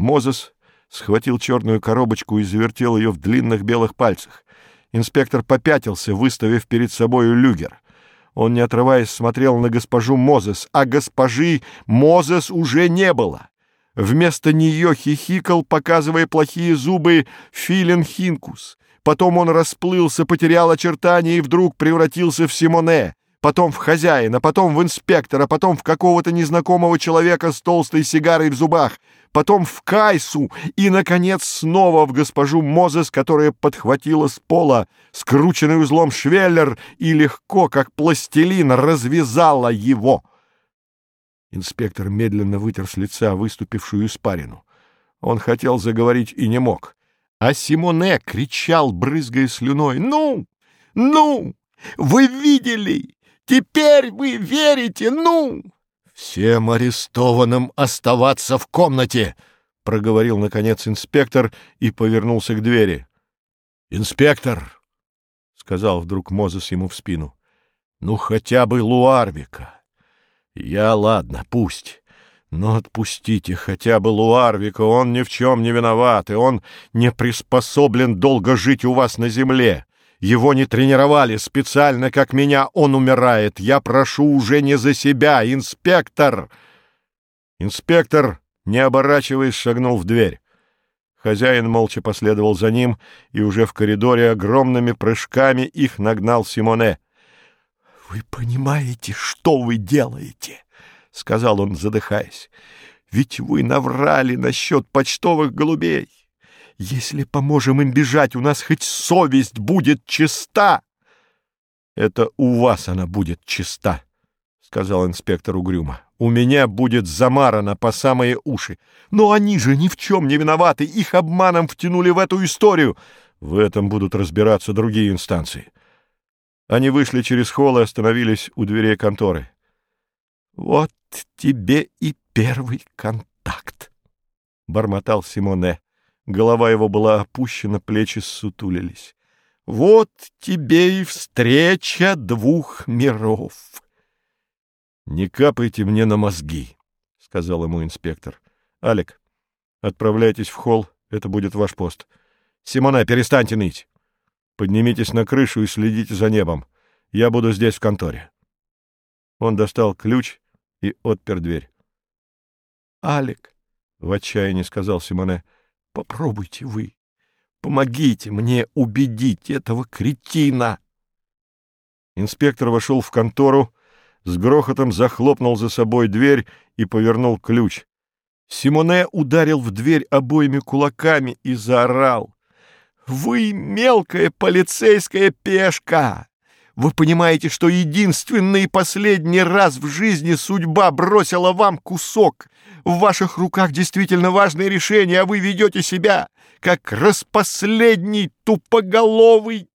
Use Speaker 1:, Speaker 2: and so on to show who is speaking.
Speaker 1: Мозес схватил черную коробочку и завертел ее в длинных белых пальцах. Инспектор попятился, выставив перед собою люгер. Он, не отрываясь, смотрел на госпожу Мозес, а госпожи Мозес уже не было. Вместо нее хихикал, показывая плохие зубы, Филин Хинкус. Потом он расплылся, потерял очертания и вдруг превратился в Симоне потом в хозяина, потом в инспектора, потом в какого-то незнакомого человека с толстой сигарой в зубах, потом в Кайсу и, наконец, снова в госпожу Мозес, которая подхватила с пола скрученный узлом швеллер и легко, как пластилин, развязала его. Инспектор медленно вытер с лица выступившую испарину. Он хотел заговорить и не мог. А Симоне кричал, брызгая слюной, «Ну! Ну! Вы видели! Теперь вы верите, ну!» «Всем арестованным оставаться в комнате!» — проговорил, наконец, инспектор и повернулся к двери. «Инспектор!» — сказал вдруг Мозес ему в спину. «Ну, хотя бы Луарвика. Я, ладно, пусть. Но отпустите хотя бы Луарвика, он ни в чем не виноват, и он не приспособлен долго жить у вас на земле. Его не тренировали специально, как меня. Он умирает. Я прошу уже не за себя. Инспектор!» Инспектор, не оборачиваясь, шагнул в дверь. Хозяин молча последовал за ним, и уже в коридоре огромными прыжками их нагнал Симоне. «Вы понимаете, что вы делаете?» — сказал он, задыхаясь. «Ведь вы наврали насчет почтовых голубей. Если поможем им бежать, у нас хоть совесть будет чиста. — Это у вас она будет чиста, — сказал инспектор угрюмо. — У меня будет замарана по самые уши. Но они же ни в чем не виноваты, их обманом втянули в эту историю. В этом будут разбираться другие инстанции. Они вышли через холл и остановились у дверей конторы. — Вот тебе и первый контакт, — бормотал Симоне. Голова его была опущена, плечи ссутулились. «Вот тебе и встреча двух миров!» «Не капайте мне на мозги», — сказал ему инспектор. «Алик, отправляйтесь в холл, это будет ваш пост. Симона, перестаньте ныть. Поднимитесь на крышу и следите за небом. Я буду здесь в конторе». Он достал ключ и отпер дверь. «Алик», — в отчаянии сказал Симоне, — Попробуйте вы. Помогите мне убедить этого кретина. Инспектор вошел в контору, с грохотом захлопнул за собой дверь и повернул ключ. Симоне ударил в дверь обоими кулаками и заорал. «Вы мелкая полицейская пешка! Вы понимаете, что единственный и последний раз в жизни судьба бросила вам кусок. В ваших руках действительно важное решение, а вы ведете себя, как распоследний тупоголовый